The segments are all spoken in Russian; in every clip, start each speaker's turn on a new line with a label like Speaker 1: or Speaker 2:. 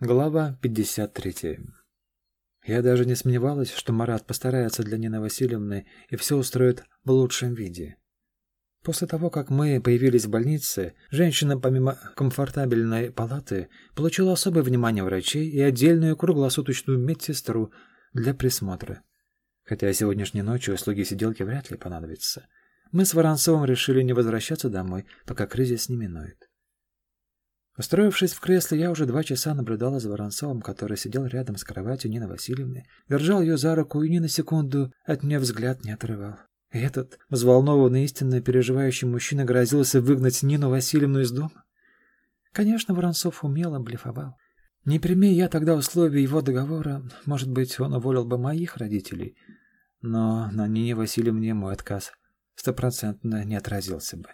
Speaker 1: Глава 53. Я даже не сомневалась, что Марат постарается для Нины Васильевны и все устроит в лучшем виде. После того, как мы появились в больнице, женщина, помимо комфортабельной палаты, получила особое внимание врачей и отдельную круглосуточную медсестру для присмотра. Хотя сегодняшней ночью услуги сиделки вряд ли понадобятся. Мы с Воронцовым решили не возвращаться домой, пока кризис не минует. Устроившись в кресле, я уже два часа наблюдала за Воронцовым, который сидел рядом с кроватью Нины Васильевны, держал ее за руку и ни на секунду от нее взгляд не отрывал. И этот, взволнованный, истинно переживающий мужчина грозился выгнать Нину Васильевну из дома? Конечно, Воронцов умело блефовал. Не прими я тогда условия его договора, может быть, он уволил бы моих родителей, но на Нине Васильевне мой отказ стопроцентно не отразился бы.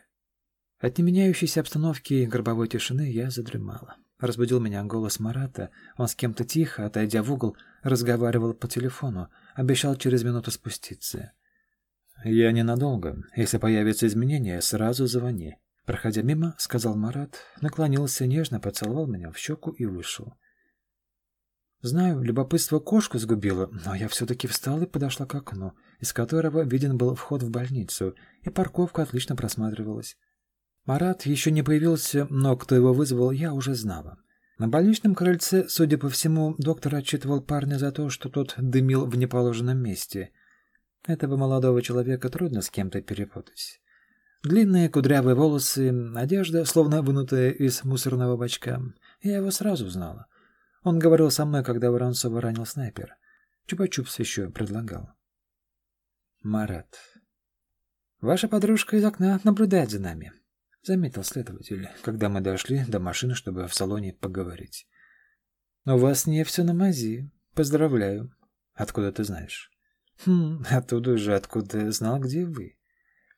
Speaker 1: От неменяющейся обстановки и гробовой тишины я задремала. Разбудил меня голос Марата. Он с кем-то тихо, отойдя в угол, разговаривал по телефону. Обещал через минуту спуститься. «Я ненадолго. Если появятся изменения, сразу звони». Проходя мимо, сказал Марат, наклонился нежно, поцеловал меня в щеку и вышел. Знаю, любопытство кошку сгубило, но я все-таки встала и подошла к окну, из которого виден был вход в больницу, и парковка отлично просматривалась. Марат еще не появился, но кто его вызвал, я уже знала. На больничном крыльце, судя по всему, доктор отчитывал парня за то, что тот дымил в неположенном месте. Этого молодого человека трудно с кем-то перепутать. Длинные кудрявые волосы, одежда, словно вынутая из мусорного бачка. Я его сразу узнала. Он говорил со мной, когда Воронцова ранил снайпер. Чупа-чупс еще предлагал. Марат. Ваша подружка из окна наблюдает за нами. — заметил следователь, когда мы дошли до машины, чтобы в салоне поговорить. «У вас не все на мази. Поздравляю. Откуда ты знаешь?» «Хм, оттуда же, откуда знал, где вы.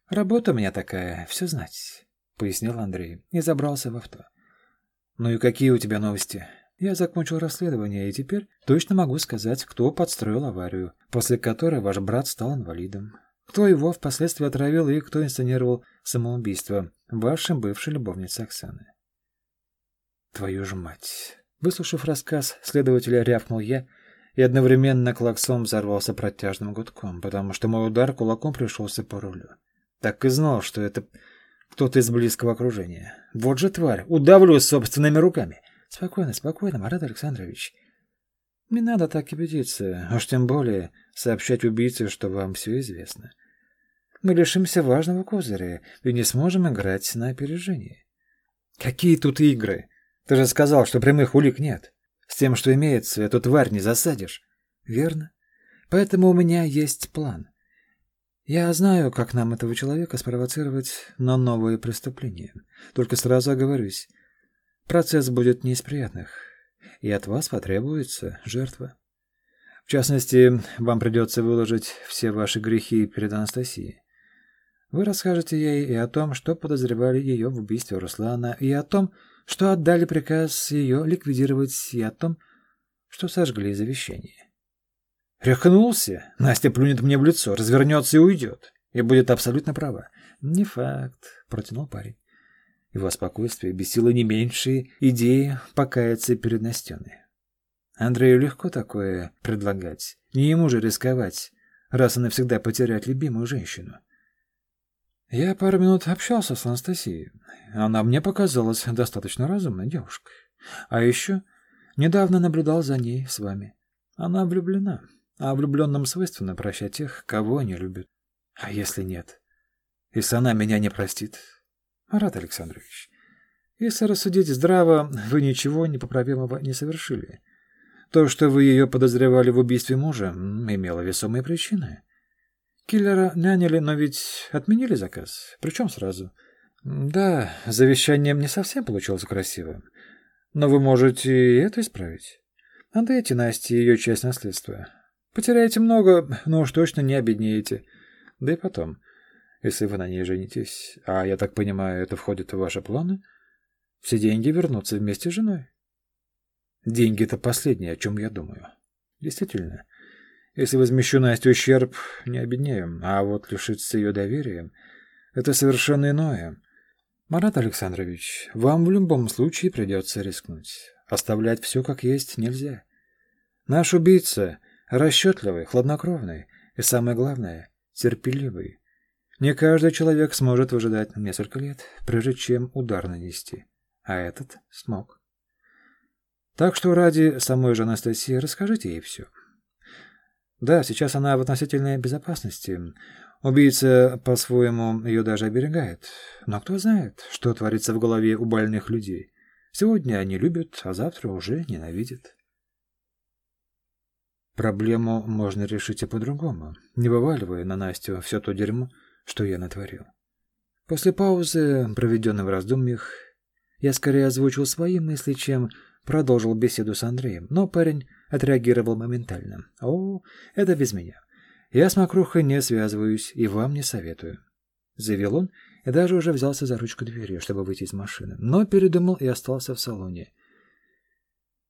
Speaker 1: Работа у меня такая, все знать», — пояснил Андрей и забрался в авто. «Ну и какие у тебя новости?» Я закончил расследование и теперь точно могу сказать, кто подстроил аварию, после которой ваш брат стал инвалидом. Кто его впоследствии отравил и кто инсценировал самоубийство вашей бывшей любовницы Оксаны. Твою ж мать. Выслушав рассказ, следователя рявкнул я, и одновременно клаксон взорвался протяжным гудком, потому что мой удар кулаком пришелся по рулю. Так и знал, что это кто-то из близкого окружения. Вот же тварь, удавлю собственными руками. Спокойно, спокойно, Марат Александрович. Не надо так кипятиться, уж тем более сообщать убийце, что вам все известно. Мы лишимся важного козыря и не сможем играть на опережение. Какие тут игры? Ты же сказал, что прямых улик нет. С тем, что имеется, эту тварь не засадишь. Верно. Поэтому у меня есть план. Я знаю, как нам этого человека спровоцировать на новые преступления. Только сразу оговорюсь. Процесс будет не из приятных, и от вас потребуется жертва. В частности, вам придется выложить все ваши грехи перед Анастасией. Вы расскажете ей и о том, что подозревали ее в убийстве Руслана, и о том, что отдали приказ ее ликвидировать, и о том, что сожгли завещание. Рехнулся? Настя плюнет мне в лицо, развернется и уйдет. И будет абсолютно права. Не факт, протянул парень. Его спокойствие бесило не меньшие идеи покаяться перед Настеной. Андрею легко такое предлагать. Не ему же рисковать, раз и навсегда потерять любимую женщину. Я пару минут общался с Анастасией. Она мне показалась достаточно разумной девушкой. А еще недавно наблюдал за ней с вами. Она влюблена, а влюбленным свойственно прощать тех, кого они любят. А если нет? Если она меня не простит? Марат Александрович, если рассудить здраво, вы ничего непоправимого не совершили. То, что вы ее подозревали в убийстве мужа, имело весомые причины. Киллера наняли, но ведь отменили заказ. Причем сразу. Да, завещанием не совсем получилось красиво. Но вы можете и это исправить. Отдайте Насте ее часть наследства. Потеряете много, но уж точно не обеднеете. Да и потом, если вы на ней женитесь, а я так понимаю, это входит в ваши планы, все деньги вернутся вместе с женой. Деньги — это последнее, о чем я думаю. Действительно, если возмещу Насте ущерб, не обеднею, а вот лишиться ее доверия — это совершенно иное. Марат Александрович, вам в любом случае придется рискнуть. Оставлять все как есть нельзя. Наш убийца расчетливый, хладнокровный и, самое главное, терпеливый. Не каждый человек сможет выжидать несколько лет, прежде чем удар нанести. А этот смог. Так что ради самой же Анастасии расскажите ей все. Да, сейчас она в относительной безопасности. Убийца по-своему ее даже оберегает. Но кто знает, что творится в голове у больных людей. Сегодня они любят, а завтра уже ненавидят. Проблему можно решить и по-другому, не вываливая на Настю все то дерьмо, что я натворил. После паузы, проведенной в раздумьях, я скорее озвучил свои мысли, чем продолжил беседу с Андреем, но парень отреагировал моментально. «О, это без меня. Я с Макрухой не связываюсь и вам не советую», — заявил он и даже уже взялся за ручку двери, чтобы выйти из машины, но передумал и остался в салоне.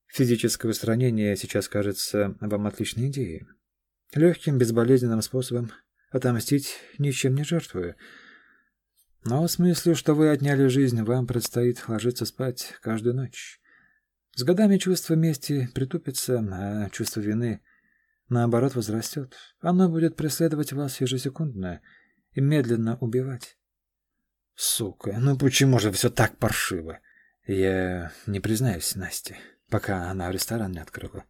Speaker 1: Физическое устранение сейчас кажется вам отличной идеей. Легким, безболезненным способом отомстить ничем не жертвую. Но с мыслью, что вы отняли жизнь, вам предстоит ложиться спать каждую ночь. С годами чувство мести притупится, а чувство вины, наоборот, возрастет. Оно будет преследовать вас ежесекундно и медленно убивать. Сука, ну почему же все так паршиво? Я не признаюсь Насте, пока она в ресторан не открыла.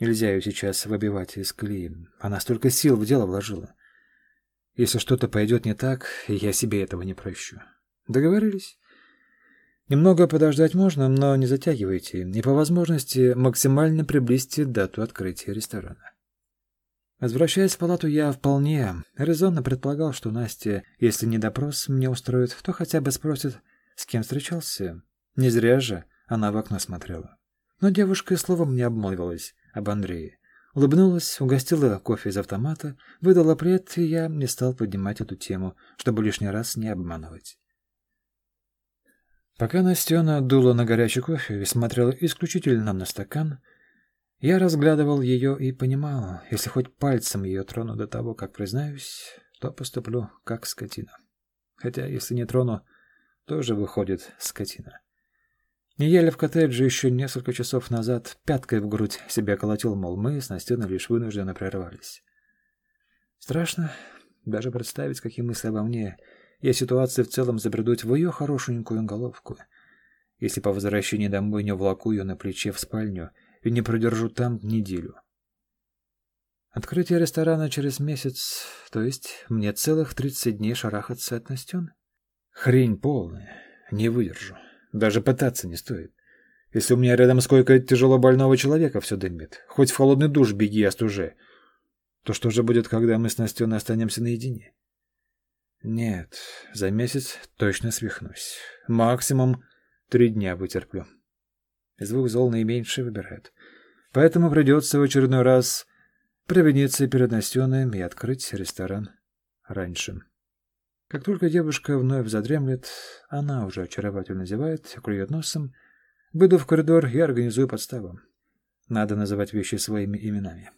Speaker 1: Нельзя ее сейчас выбивать из колеи. Она столько сил в дело вложила. Если что-то пойдет не так, я себе этого не прощу. Договорились? Немного подождать можно, но не затягивайте, и по возможности максимально приблизьте дату открытия ресторана. Возвращаясь в палату, я вполне резонно предполагал, что Настя, если не допрос мне устроит, то хотя бы спросит, с кем встречался. Не зря же она в окно смотрела. Но девушка и словом не обмолвилась об Андрее. Улыбнулась, угостила кофе из автомата, выдала плед, и я не стал поднимать эту тему, чтобы лишний раз не обманывать. Пока Настена дула на горячий кофе и смотрела исключительно на стакан, я разглядывал ее и понимал, если хоть пальцем ее трону до того, как признаюсь, то поступлю как скотина. Хотя, если не трону, тоже выходит скотина. Ели в коттедже еще несколько часов назад, пяткой в грудь себя колотил, мол, мы с Настеной лишь вынужденно прервались. Страшно даже представить, какие мысли обо мне и ситуации в целом забредут в ее хорошенькую головку. Если по возвращении домой не влаку ее на плече в спальню и не продержу там неделю. Открытие ресторана через месяц, то есть мне целых тридцать дней шарахаться от Настен? Хрень полная, не выдержу. Даже пытаться не стоит. Если у меня рядом с койкой тяжело больного человека все дымит, хоть в холодный душ беги, остуже, то что же будет, когда мы с Настеной останемся наедине? Нет, за месяц точно свихнусь. Максимум три дня вытерплю. Из двух зол наименьшее выбирают. Поэтому придется в очередной раз провиниться перед Настеной и открыть ресторан раньше. Как только девушка вновь задремлет, она уже очаровательно зевает, клюет носом. Выйду в коридор и организую подставу. Надо называть вещи своими именами.